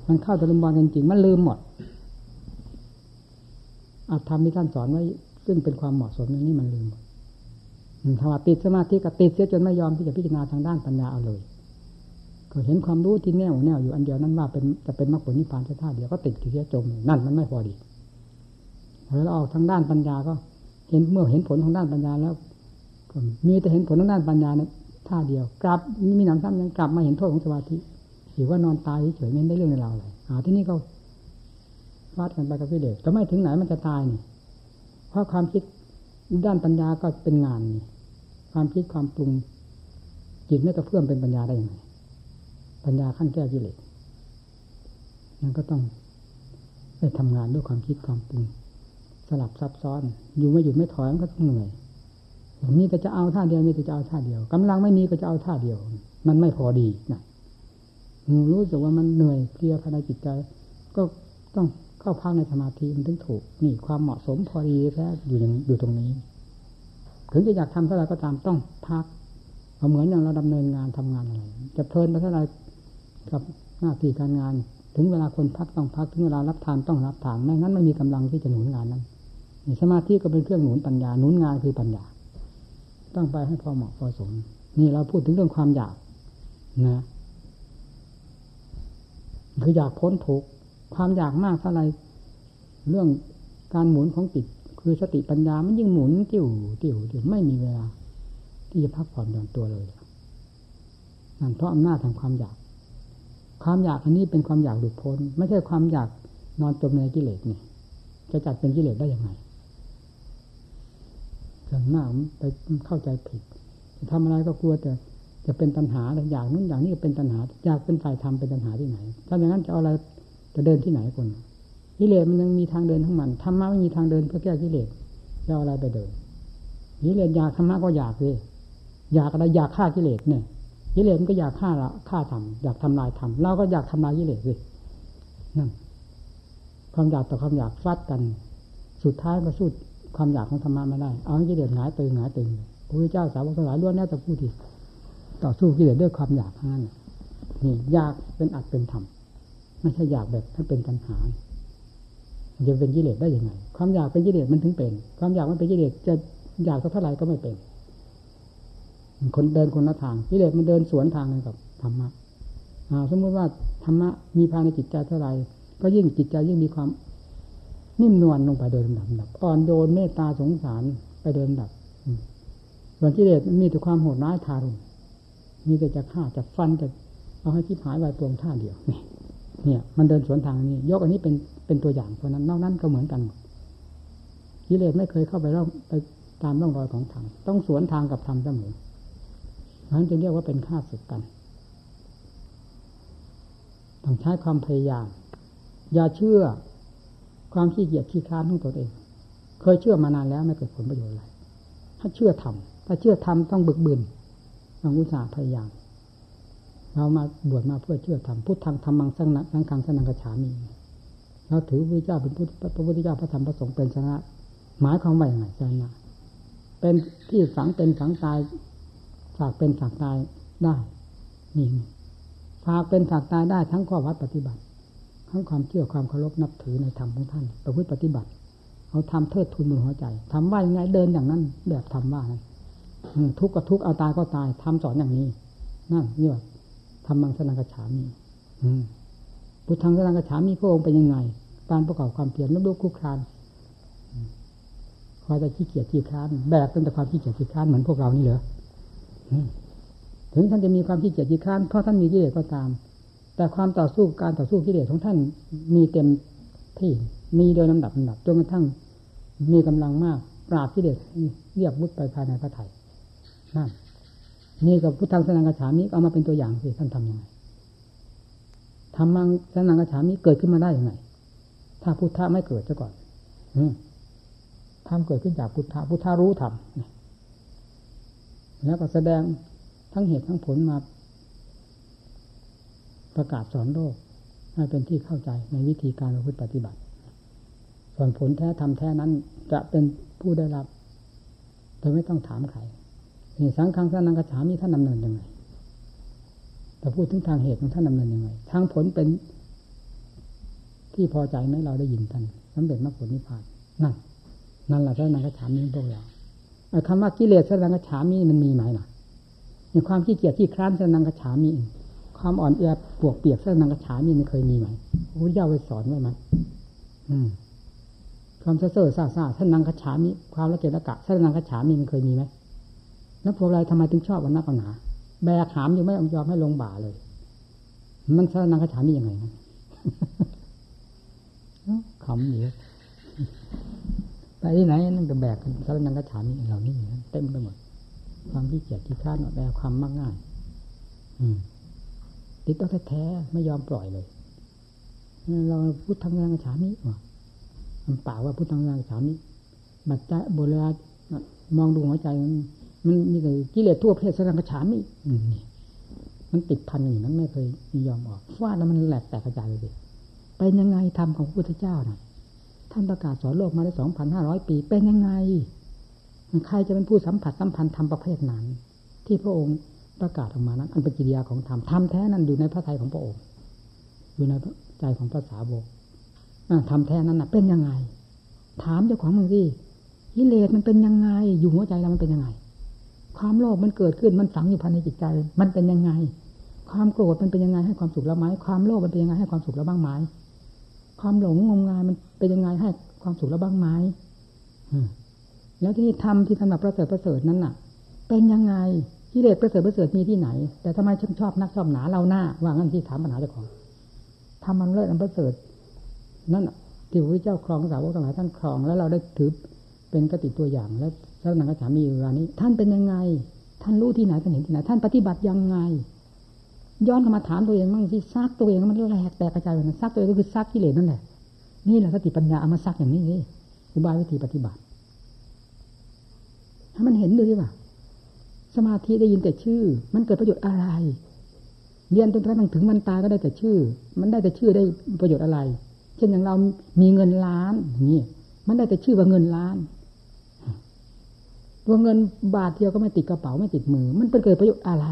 มันเข้าตะลุมบอลจริงๆมันลืมหมดอาธรรมที่ท่านสอนไว้ ซึ่งเป็นความเหมาะสมนี้มันลืมหมด ถ้าว่าติดสมาธิก็ติดเสียจนไม่ยอมที่จะพิจารณาทางด้านปัญญาเอาเลยก็เห็นความรู้ที่แน่วแน่วอยู่อันเดียวนั้นว่าเป็นจะเป็นมรรคผลนิพพานท่าเดียวก็ติดเสียจมนั่นมันไม่พอดีแล้วออกทางด้านปัญญาก็ เห็นเมื่อเห็นผลทางด้านปัญญาแล้วมีแต่เห็นผลทางด้านปัญญาเนี่ยท่าเดียว กลับมีหนำซ้ำยังกลับมาเห็นโทษของสมาธิหรือว่านอนตายเฉยๆไม่ได้เรื่องในเราเลยอ่าที่นี่ก็ฟาดกันไปกับพี่เด็กจะไม่ถึงไหนมันจะตายนี่เพราะความคิดด้านปัญญาก็เป็นงานนี่ ความคิดความปรุงจิตไม่กระเพื่อมเป็นปัญญาได้ยังไงปัญญาขั้นแก้กิเลสมันก็ต้องไปทำงานด้วยความคิดความปรุงสลับซับซ้อน อยู่ไม่หยุดไม่ถอยมันก็ต้องเหนื่อยมีแต่จะเอาท่าเดียวมีแต่จะเอาท่าเดียวกำลังไม่มีก็จะเอาท่าเดียว มันไม่พอดีนะรู้สึกว่ามันเหนื่อยเพลียภายในจิตใจ ก็ต้องเข้าพักในสมาธิมันถึงถูก นี่ความเหมาะสมพอดีแท้อยู่อย่างอยู่ตรงนี้ ถึงจะอยากทำเท่าไรก็ตามต้องพักเอาเหมือนอย่างเราดำเนินงานทำงานอะไรจะเพลินไปเท่าไรกับหน้าที่การงาน ถึงเวลาคนพักต้องพักถึงเวลารับทานต้องรับทานไม่งั้นไม่มีกำลังที่จะหนุนงานนั้นสมาธิก็เป็นเครื่องหนุนปัญญาหนุนงานคือปัญญา ต้องไปให้พอเหมาะพอสมนี่เราพูดถึงเรื่องความอยากนะคืออยากพ้นทุกข์ความอยากมากเท่าไรเรื่องการหมุนของจิต คือสติปัญญามันยิ่งหมุนติวติวติวไม่มีเวลา ที่จะพักผ่อนหย่อนตัวเลยนั่นเพราะอำนาจแห่งความอยาก ความอยากอันนี้เป็นความอยากหลุดพ้น ไม่ใช่ความอยากนอนจมในกิเลสนี่จะจัดเป็นกิเลสได้ยังไงส่วนหน้าไปเข้าใจผิดจะทำอะไรก็กลัวแต่จะเป็นปัญหาอยางนู้นอย่างนี้ก็เป็นปัญหา อยากเป็นฝ่ายธรรมเป็นปัญหาที่ไหน ถ้าอย่างนั้นจะเอาอะไรจะเดินที่ไหนคน กิเลสมันยังมีทางเดินของมันธรรมะไม่มีทางเดินเพื่อแก้กิเลสจะเอาอะไรไปเดินกิเลสอยากธรรมะก็อยากเลยอยากอะไรอยากฆ่ากิเลสเนี่ยกิเลสมันก็อยากฆ่าละฆ่าทำอยากทำลายทำเราก็อยากทำลายกิเลสเลยนั่นความอยากต่อความอยากฟัดกัน สุดท้ายก็สู้ความอยากของธรรมะไม่ได้ เอาให้กิเลสหงายตึงหงายตึงพระพุทธเจ้าสาวกทั้งหลายล้วนแน่แต่พูดที่ต่อสู้กิเลสด้วยความอยากทั้งนั้นนี่อยากเป็นอัดเป็นธรรมไม่ใช่อยากแบบถ้าเป็นปัญหา จะเป็นกิเลสได้ยังไง ความอยากเป็นกิเลสมันถึงเป็น ความอยากมันเป็นกิเลสจะอยากเท่าไหร่ก็ไม่เป็น คนเดินคนละทางกิเลสมันเดินสวนทางกันกับธรรมะสมมติว่าธรรมะมีภายในจิตใจเท่าไหร่ก็ยิ่งจิตใจยิ่งมีความนิ่มนวลลงไปโดยลำดับอ่อนโยนเมตตาสงสารไปโดยลำดับส่วนกิเลสมีแต่ความโหดร้ายทารุณมีแต่จะฆ่าจะฟันจะเอาให้ที่หายวายปวงท่าเดียวนี่เนี่ย มันเดินสวนทางนี้ ยกอันนี้เป็น เป็นตัวอย่างเพราะนั้นนอกนั้นก็เหมือนกันกิเลสไม่เคยเข้าไปร่องไปตามร่องรอยของธรรมต้องสวนทางกับธรรมเสมอนั้นจึงเรียกว่าเป็นฆ่าศึกกันต้องใช้ความพยายาม อย่าเชื่อความขี้เกียจขี้ค้านของตัวเอง เคยเชื่อมานานแล้วไม่เกิดผลประโยชน์อะไร ถ้าเชื่อทำถ้าเชื่อทำต้องบึกบืนต้องอุตสาห์พยายามเรามาบวชมาเพื่อเชื่อทำพุทธังธรรมังสังนัสังขังสนังกระฉามี เราถือพระเจ้าเป็นพุทธพระพุทธเจ้าพระธรรมพระสงฆ์เป็นชนะ หมายความว่าอย่างไรชนะเป็นที่ฝังเป็นฝังตายฝากเป็นฝากตายได้นี่ฝากเป็นฝากตายได้ทั้งข้อวัดปฏิบัติ ทั้งความเชื่อความเคารพนับถือในธรรมของท่านประพฤติปฏิบัติ เอาทำเทิดทุนบนหัวใจทำว่ายังไงเดินอย่างนั้น แบบทำว่าทุกข์ก็ทุกข์เอาตายก็ตายทำสอนอย่างนี้ นั่นนี่ว่าทำมังสนังกระฉามี พุทธังสนังกระฉามีพระองค์เป็นยังไง การประกอบความเพียรล้มลุกคุกคลานคอยจะขี้เกียจขี้คลานแบกตั้งแต่ความขี้เกียจขี้คลานเหมือนพวกเรานี่เหรอถึงท่านจะมีความขี้เกียจขี้คลานเพราะท่านมีกิเลสก็ตาม แต่ความต่อสู้การต่อสู้กิเลสของท่านมีเต็มที่มีโดยลำดับลำดับจนกระทั่งมีกำลังมาก ปราบกิเลสเรียบวุฒไปภายในพระไถ่นั่นนี่กับพุทธังสนังกระฉามิเอามาเป็นตัวอย่างสิท่านทำยังไง ทำมังสนังกระฉามิเกิดขึ้นมาได้ยังไง ถ้าพุทธะไม่เกิดซะก่อนธรรมเกิดขึ้นจากพุทธะพุทธะรู้ธรรมแล้วก็แสดงทั้งเหตุทั้งผลมา ประกาศสอนโลกให้เป็นที่เข้าใจในวิธีการประพฤติปฏิบัติ ส่วนผลแท้ทำแท้นั้น จะเป็นผู้ได้รับ โดยไม่ต้องถามใครนี่สังฆังสนังกระฉามีท่านดำเนินยังไง แต่พูดถึงทางเหตุของท่านดำเนินยังไงทางผลเป็น ที่พอใจไหมเราได้ยินท่านสำเร็จมรรคผลนิพพานนั่นนั่นแหละสนังกระฉามีพวกเราคำว่ากิเลสสนังกระฉามีมันมีไหมล่ะในความขี้เกียจที่คร้านสนังกระฉามีความอ่อนแอปวกเปียกสนังกระฉามีมันเคยมีไหมพระพุทธเจ้าไปสอนไว้ไหมอืมความเซ่อเซ่อซาซาสนังกฉามีความละเกละกะสนังกฉามีมันเคยมีไหมแล้วพวกเราทำไมถึงชอบวันนักหนา แบกหามอยู่ไม่ยอมให้ลงบ่าเลย มันสนังกระฉามียังไงนะขำอยู่ไปที่ไหนนั่นก็แบกสารนังกระฉามีเหล่านี้เต็มไปหมด ความที่เกียจที่ค้านแบกความมากง่าย อืมติดต้องแท้ๆไม่ยอมปล่อยเลย เราพูดทำงานกระฉามิว่ะมันป่าว่าพูดทำงานกระฉามิบัดใจโบราณมองดูหัวใจ มันมีแต่กิเลสทั่วเพศสรังกระฉามินี่มันติดพันอย่างนั้นไม่เคยยอมออกฟาดแล้วมันแหลกแตกกระจายเลยเป็นยังไงธรรมของพระพุทธเจ้าน่ะท่านประกาศสอนโลกมาได้สองพันห้าร้อยปี เป็นยังไงใครจะเป็นผู้สัมผัสสัมพันธ์ธรรมประเภทนั้น ที่พระองค์ประกาศออกมานั้น อันเป็นกิริยาของธรรมธรรมแท้นั้นอยู่ในพระทัยของพระองค์ อยู่ในใจของภาษาโบกธรรมแท้นั้นเป็นยังไง ถามเจ้าของมึงสิกิเลสมันเป็นยังไง อยู่หัวใจเรามันเป็นยังไง ความโลภมันเกิดขึ้นมันฝังอยู่ภายในจิตใจ มันเป็นยังไง ความโกรธมันเป็นยังไงให้ความสุขแล้วไหมความโลภมันเป็นยังไงให้ความสุขแล้วบ้างไหมความหลงงมงายมันเป็นยังไงให้ความสุขแล้วบ้างไหมแล้วที่ทำที่สำหรับประเสริฐประเสริฐนั้นน่ะ เป็นยังไงกิเลสประเสริฐประเสริฐมีที่ไหน แต่ทำไมฉันชอบนักชอบหนาเราหน้าว่างั้นที่ถามปัญหาเจ้าของทำมันเลิศอันประเสริฐ นั่นที่พระเจ้าครองสาวกทั้งหลายท่านครอง แล้วเราได้ถือเป็นกติตัวอย่างและ พระนังกระฉามีเวลานี้ ท่านเป็นยังไง ท่านรู้ที่ไหนท่านเห็นที่ไหน ท่านปฏิบัติยังไง ย้อนกลับมาถามตัวเองบ้างที่ซักตัวเองมันแหลกแตกกระจายไปนะซักตัวเองก็คือซักกิเลสนั่นแหละ นี่แหละสติปัญญาเอามาซักอย่างนี้นี่อุบายวิธีปฏิบัติให้มันเห็นดูดิว่าสมาธิได้ยินแต่ชื่อ มันเกิดประโยชน์อะไร เรียนจนกระทั่งถึงมันตาก็ได้แต่ชื่อ มันได้แต่ชื่อได้ประโยชน์อะไร เช่นอย่างเรามีเงินล้านอย่างนี้มันได้แต่ชื่อว่าเงินล้าน ตัวเงินบาทเดียวก็ไม่ติดกระเป๋าไม่ติดมือ มันเป็นเกิดประโยชน์อะไร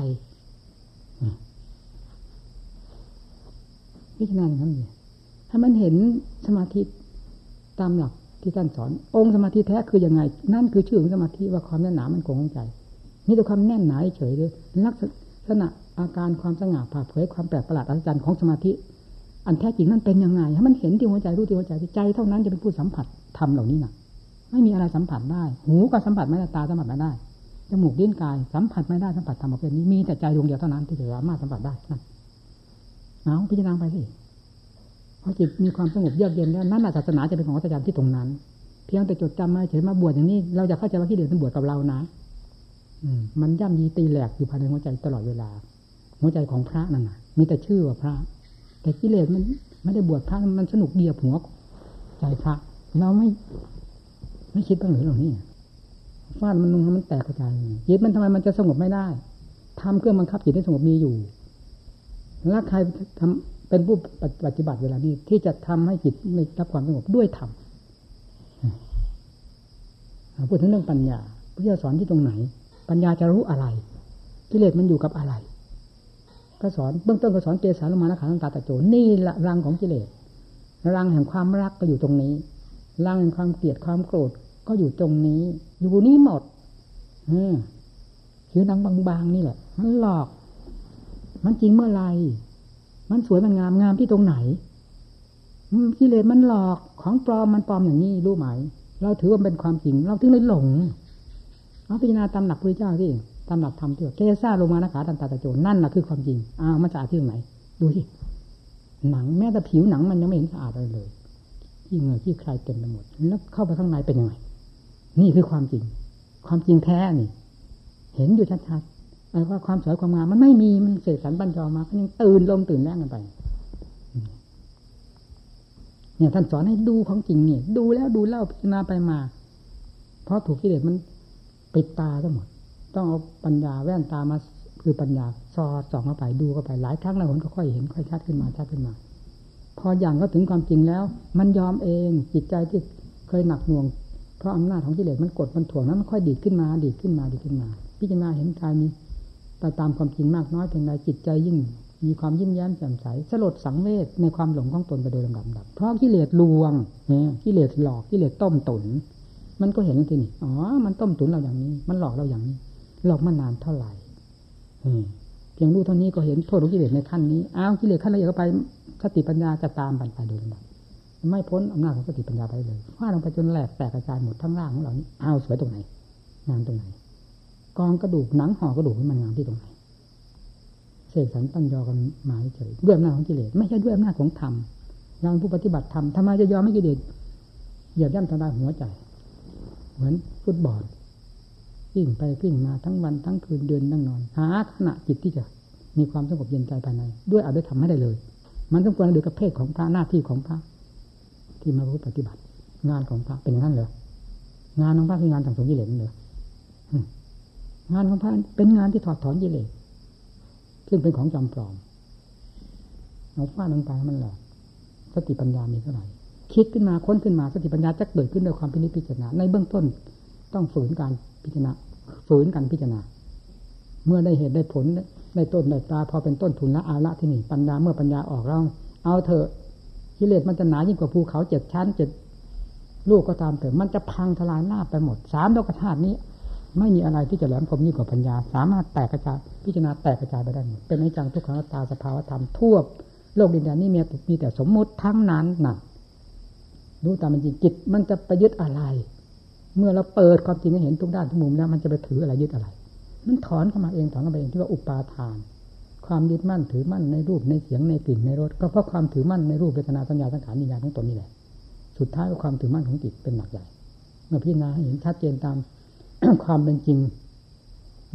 พิจารณาอย่างนี้ถ้ามันเห็นสมาธิตามหลักที่ท่านสอน องค์สมาธิแท้คือยังไง นั่นคือชื่อของสมาธิว่าความแน่นหนามันคงของใจมีแต่ความแน่นหนาเฉยเลยลักษณะอาการความสง่าผ่าเผยความแปลกประหลาดอัศจรรย์ของสมาธิ อันแท้จริงนั่นเป็นยังไงให้มันเห็นที่หัวใจรู้ที่หัวใจใจเท่านั้นจะเป็นผู้สัมผัสทำเหล่านี้นะ ไม่มีอะไรสัมผัสได้ หูก็สัมผัสไม่ได้ตาสัมผัสไม่ได้จมูกดิ้นกายสัมผัสไม่ได้สัมผัสธรรมประเภทนี้มีแต่ใจดวงเดียวเท่านั้นที่จะสามารถสัมผัสได้นั่นเอาพิจารณาไปสิพอจิตมีความสงบเยือกเย็นแล้วนั่นศาสนาจะเป็นของอาจารย์ที่ตรงนั้น เพียงแต่จดจำมาเฉยมาบวชอย่างนี้ เราจะเข้าใจว่าที่เดือดมันบวชกับเรานะมันย่ำยีตีแหลกอยู่ภายในหัวใจตลอดเวลา หัวใจของพระนั่นน่ะ มีแต่ชื่อว่าพระ แต่กิเลสมันไม่ได้บวชพระมันสนุกเดียบหัวใจพระ เราไม่ ไม่คิดบ้างหรือหรอนี่ฟาดมันนุ่งมันแตกกระจายจิตมันทำไมมันจะสงบไม่ได้ทำเครื่องบังคับจิตให้สงบมีอยู่แล้วใครทำเป็นผู้ปฏิบัติเวลานี้ ที่จะทำให้จิตได้รับความสงบด้วยธรรมพูดถึงเรื่องปัญญาพระเจ้าสอนที่ตรงไหน ปัญญาจะรู้อะไรกิเลสมันอยู่กับอะไร ก็สอนเบื้องต้นก็สอนเกสาลมานะขาตังตาตะโจนี่ละรังของกิเลสรังแห่งความรักก็อยู่ตรงนี้รังแห่งความเกลียดความโกรธ ก็อยู่ตรงนี้ อยู่นี้หมดอืมผิวหนังบางๆนี่แหละ มันหลอก มันจริงเมื่อไรมันสวยมันงามงามที่ตรงไหนกิเลสมันหลอกของปลอมมันปลอมอย่างนี้รู้ไหม เราถือว่าเป็นความจริง เราถึงเลยหลงเอาพิจารณาตามหลักพระเจ้าที่ตามหลักธรรมที่เกซ่าลงมานะขาตันตาตะโจนนั่นแหละคือความจริงอ้าวมาจากที่ไหน ดูสิหนังแม้แต่ผิวหนังมันยังไม่เห็นสะอาดเลยเลยที่เงื่อที่ใครเต็มไปหมด แล้วเข้าไปข้างในเป็นยังไง นี่คือความจริง ความจริงแท้นี่ เห็นอยู่ชัดๆไอ้ว่าความสวยความงามมันไม่มีมันเสกสรรบัญจอมาก็ยังตื่นลมตื่นแรงกันไปเนี่ยท่านสอนให้ดูของจริงนี่ดูแล้วดูเล่าพิจารณาไปมา เพราะถูกกิเลสมันปิดตาทั้งหมด ต้องเอาปัญญาแว่นตามาคือปัญญาสอดส่องเข้าไปดูเข้าไปหลายครั้งแล้วผลก็ค่อยเห็นค่อยชัดขึ้นมาชัดขึ้นมา พออย่างก็ถึงความจริงแล้ว มันยอมเองจิตใจที่เคยหนักหน่วง เพราะอำนาจของกิเลสมันกดมันถ่วงนั้นมันค่อยดีดขึ้นมา ดีดขึ้นมาดีดขึ้นมา พิจารณาเห็นกายมีแต่ตามความจริงมากน้อยเพียงใดจิตใจยิ่ง มีความยิ้มแย้มแจ่มใสสลดสังเวชในความหลงของตนไปโดยลำดับดับเพราะกิเลสลวงกิเลสหลอกกิเลสต้มตุนมันก็เห็นทีนี่อ๋อ มันต้มตุนเราอย่างนี้ มันหลอกเราอย่างนี้ หลอกมานานเท่าไหร่เพียงรู้เท่านี้ก็เห็นโทษของกิเลสในขั้นนี้ อ้าวกิเลสขั้นละเอียดก็ไปสติปัญญาจะตามไปไปโดยลำดับ ไม่พ้นอำนาจของสติปัญญาไปเลยฟาดลงไปจนแหลกแตกกระจายหมดทั้งร่างของเรานี้อ้าวสวยตรงไหนงานตรงไหน กองกระดูกหนังห่อกระดูกมันงานที่ตรงไหนเสกสรรปัญญากันหมายเฉยด้วยอำนาจของกิเลสไม่ใช่ด้วยอำนาจของธรรมเราผู้ปฏิบัติธรรมทำไมจะยอมไม่กิเลสเหยียบย่ำทำลายหัวใจ เหมือนฟุตบอลวิ่งไปวิ่งมาทั้งวันทั้งคืนเดินนั่งนอน หาขณะจิตที่จะมีความสงบเย็นใจภายใน ด้วยอาจจะทำไม่ได้เลย มันต้องควรดูกับเพศของพระหน้าที่ของพระ ที่มาพูดปฏิบัติ งานของพระเป็นอย่างนั้นเหรองานของพระคืองานต่างสงกิเลสเหรองานของพระเป็นงานที่ถอดถอนกิเลสซึ่งเป็นของจำปลอมเอาฟาดลงไปมันหลอกสติปัญญามีเท่าไหร่คิดขึ้นมาค้นขึ้นมาสติปัญญาจะเกิดขึ้นโดยความพินิจพิจารณาในเบื้องต้นต้องฝืนการพิจารณาฝืนการพิจารณา เมื่อได้เหตุได้ผลได้ต้นได้ปลาพอเป็นต้นทุนละอาละที่นี่ปัญญาเมื่อปัญญาออกเราเอาเถอะ กิเลสมันจะหนายิ่งกว่าภูเขาเจ็ดชั้นเจ็ดลูกก็ตามเถอะมันจะพังทลายหน้าไปหมดสามโลกธาตุนี้ ไม่มีอะไรที่จะแหลมคมยิ่งกว่าปัญญา สามารถแตกกระจายพิจารณาแตกกระจายไปได้หมดเป็นอนิจจังทุกขังตาสภาวธรรมทั่วโลกดินแดนนี้มีมีแต่สมมุติทั้งนั้นนั่นดูตามมันจริงจิตมันจะไปยึดอะไร เมื่อเราเปิดความจริงให้เห็นทุกด้านทุกมุมแล้วมันจะไปถืออะไรยึดอะไร มันถอนเข้ามาเองถอนเข้ามาเองที่ว่าอุปาทาน ความยึดมั่นถือมั่นในรูปในเสียงในกลิ่นในรสก็เพราะความถือมั่นในรูปเวทนาสัญญาสังขารวิญญาณของตนนี่แหละ สุดท้ายก็ความถือมั่นของจิตเป็นหนักใหญ่ เมื่อพิจารณาเห็นชัดเจนตามความเป็นจริง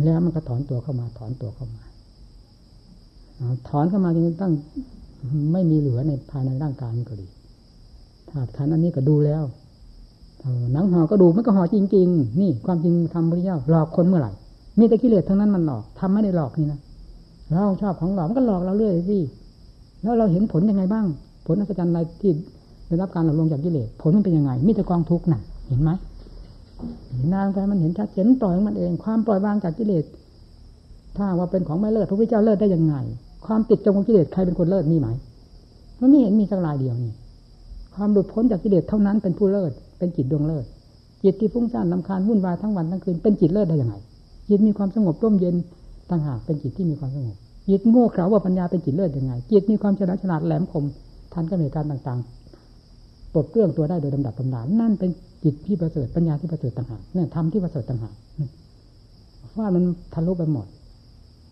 แล้วมันก็ถอนตัวเข้ามาถอนตัวเข้ามาถอนเข้ามาจนตั้งไม่มีเหลือในภายในร่างกายนี้ก็ดีธาตุขันอันนี้ก็ดูแล้วหนังห่อก็ดูมันก็ห่อจริง ๆ นี่ความจริงทำพระเจ้าหลอกคนเมื่อไหร่มีแต่กิเลสทั้งนั้นมันหลอกทำไม่ได้หลอกนี่นะ เราชอบของหลอกมันก็หลอกเราเรื่อยสิแล้วเราเห็นผลยังไงบ้าง ผลอัศจรรย์อะไรที่ได้รับการหลอกลวงจากกิเลสผลมันเป็นยังไงมีแต่กองทุกข์น่ะ เห็นไหมนานไปมันเห็นชัดเจนปล่อยมันเอง ความปล่อยวางจากกิเลสถ้าว่าเป็นของไม่เลิศพระพุทธเจ้าเลิศได้ยังไง ความติดจมของกิเลสใครเป็นคนเลิศมีไหมมันไม่เห็นมีสักรายเดียวนี่ความหลุดพ้นจากกิเลสเท่านั้นเป็นผู้เลิศเป็นจิตดวงเลิศจิตที่ฟุ้งซ่านลำคาญวุ่นวายทั้งวันทั้งคืนเป็นจิตเลิศได้ยังไงจิตมีความสงบร่มเย็น ต่างหากเป็นจิตที่มีความสงบจิตโง่เขลาว่าปัญญาเป็นจิตเลิศยังไงจิตมีความฉลาดฉลาดแหลมคมทันกับเหตุการณ์ต่างๆปลดเปลื้องตัวได้โดยลำดับลำดานั่นเป็นจิตที่ประเสริฐปัญญาที่ประเสริฐต่างหากเนี่ยทำที่ประเสริฐต่างหากว่ามันทะลุไปหมด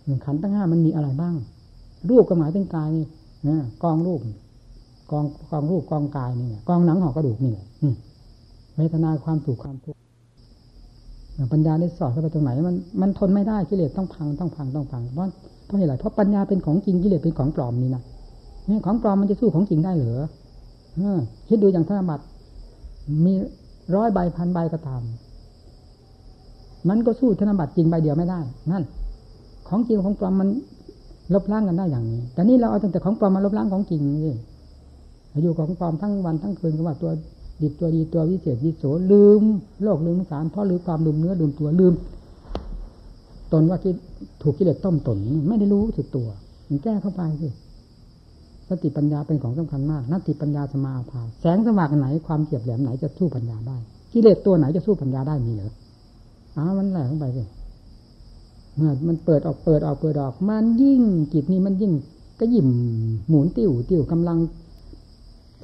หนึ่งขันตั้งห้ามันมีอะไรบ้าง รูปก็หมายถึงกายนี่กองรูปกองกองรูปกองกายนี่กองหนังห่อกระดูกนี่เวทนาความถูกความทุกข์ ปัญญาได้สอดเข้าไปตรงไหน มันมันทนไม่ได้กิเลสต้องพังต้องพังต้องพังเพราะเพราะเหตุไรเพราะปัญญาเป็นของจริงกิเลสเป็นของปลอมนี่นะนี่ของปลอมมันจะสู้ของจริงได้หรือคิดดูอย่างธนบัตรมีร้อยใบพันใบก็ตามมันก็สู้ธนบัตรจริงใบเดียวไม่ได้ นั่น ของจริงของปลอมมันลบล้างกันได้อย่างนี้ แต่นี่เราเอาตั้งแต่ของปลอมมาลบล้างของจริงนี่อยู่ของปลอมทั้งวันทั้งคืนก็ว่าตัว ดีตัวดีตัววิเศษวิโสลืม โลกลืมสารเพราะลืมความลืมเนื้อลืมตัวลืม ตนว่าที่ถูกกิเลสต้มตนไม่ได้รู้สึกตัวมันแก้เข้าไปสิสติปัญญาเป็นของสำคัญมากนัตติปัญญาสมาภาแสงสว่างไหนความเฉียบแหลมไหนจะสู้ปัญญาได้กิเลสตัวไหนจะสู้ปัญญาได้มีเหรออ้ามันแหลมไปสิเมื่อมันเปิดออกเปิดออกเปิดออก มันยิ่งจิตนี้มันยิ่งก็ยิ่มหมุนติ้วติ้วกำลัง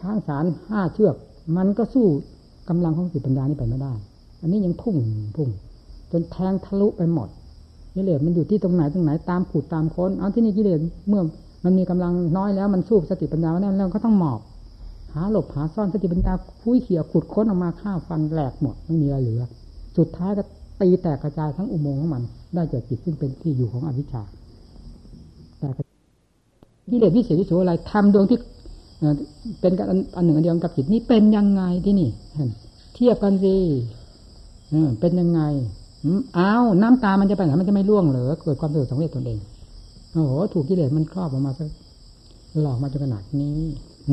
ช้างสารห้าเชือก มันก็สู้กำลังของสติปัญญานี้ไปไม่ได้ อันนี้ยังพุ่งพุ่ง จนแทงทะลุไปหมดกิเลสมันอยู่ที่ตรงไหนตรงไหนตามขูดตามค้นเอาที่นี่กิเลสเมื่อมันมีกำลังน้อยแล้วมันสู้สติปัญญาไม่ได้แล้วก็ต้องหมอบ หาหลบหาซ่อนสติปัญญาคุยเขี่ยขุดค้นออกมาฆ่าฟันแหลกหมดไม่มีอะไรเหลือ สุดท้ายก็ตีแตกกระจายทั้งอุโมงค์ของมัน ได้จากจิตซึ่งเป็นที่อยู่ของอวิชชาแต่กิเลสวิเศษวิโสอะไรทำดวงที่ เป็นกันอันหนึ่งอันเดียวกับจิตนี่เป็นยังไงที่นี่เทียบกันสิเป็นยังไงอ้าวน้ำตามันจะไปไหนมันจะไม่ร่วงเหรอเกิดความสะดุดสังเวชตนเองโอ้โหถูกกิเลสมันครอบออกมาสักหลอกมาจนขนาดนี้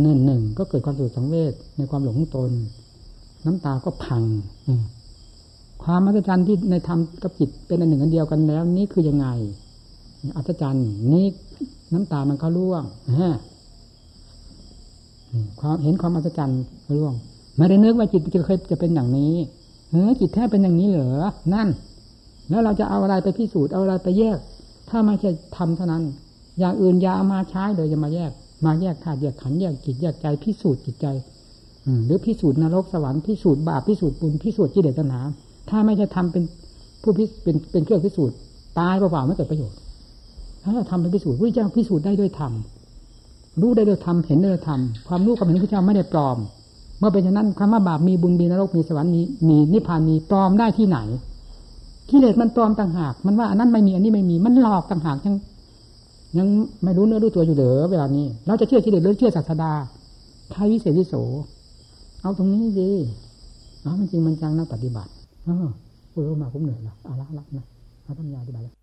หนึ่งหนึ่งก็เกิดความสะดุดสังเวชในความหลงตน น้ำตาก็พังอืความอัศจรรย์ที่ในธรรมกับจิตเป็นอันหนึ่งอันเดียวกันแล้ว นี่คือยังไงอัศจรรย์นี่น้ำตามันก็ร่วงฮะ ความเห็นความอัศจรรย์ร่วงไม่ได้นึกว่าจิตจะเคยจะเป็นอย่างนี้เฮ้ยจิตแท้เป็นอย่างนี้เหรอนั่น แล้วเราจะเอาอะไรไปพิสูจน์เอาอะไรไปแยก ถ้าไม่ใช่ทำเท่านั้น อย่างอื่นอย่าเอามาใช้เลยอย่ามาแยก มาแยกธาตุแยกขันแยกจิตแยกใจพิสูจน์จิตใจอหรือพิสูจน์นรกสวรรค์พิสูจน์บาปพิสูจน์บุญพิสูจน์กิเลสตัณหาถ้าไม่ใช่ทำเป็นผู้พิเป็นเป็นเครื่องพิสูจน์ตายเปล่าๆไม่เกิดประโยชน์ถ้าเราทำเป็นพิสูจน์พระเจ้าพิสูจน์ได้ด้วยธรรม รู้ได้ด้วยธรรมเห็นได้ด้วยธรรมความรู้ความเห็นพระเจ้าไม่ได้ปลอม เมื่อเป็นฉะนั้นคำว่าบาปมีบุญมีนรกมีสวรรค์มีมีนิพพานมีปลอมได้ที่ไหนกิเลสมันปลอมต่างหาก มันว่าอันนั้นไม่มีอันนี้ไม่มีมันหลอกต่างหากยังยังไม่รู้เนื้อรู้ตัวอยู่เหรอเวลานี้ เราจะเชื่อกิเลสหรือเชื่อศาสดาใครวิเศษวิโส เอาตรงนี้สิเอามันจริงมันจังนักปฏิบัติเออพูดออกมาผมเหนื่อยล้วเอาละละนะเอาทำยาปฏิบัติ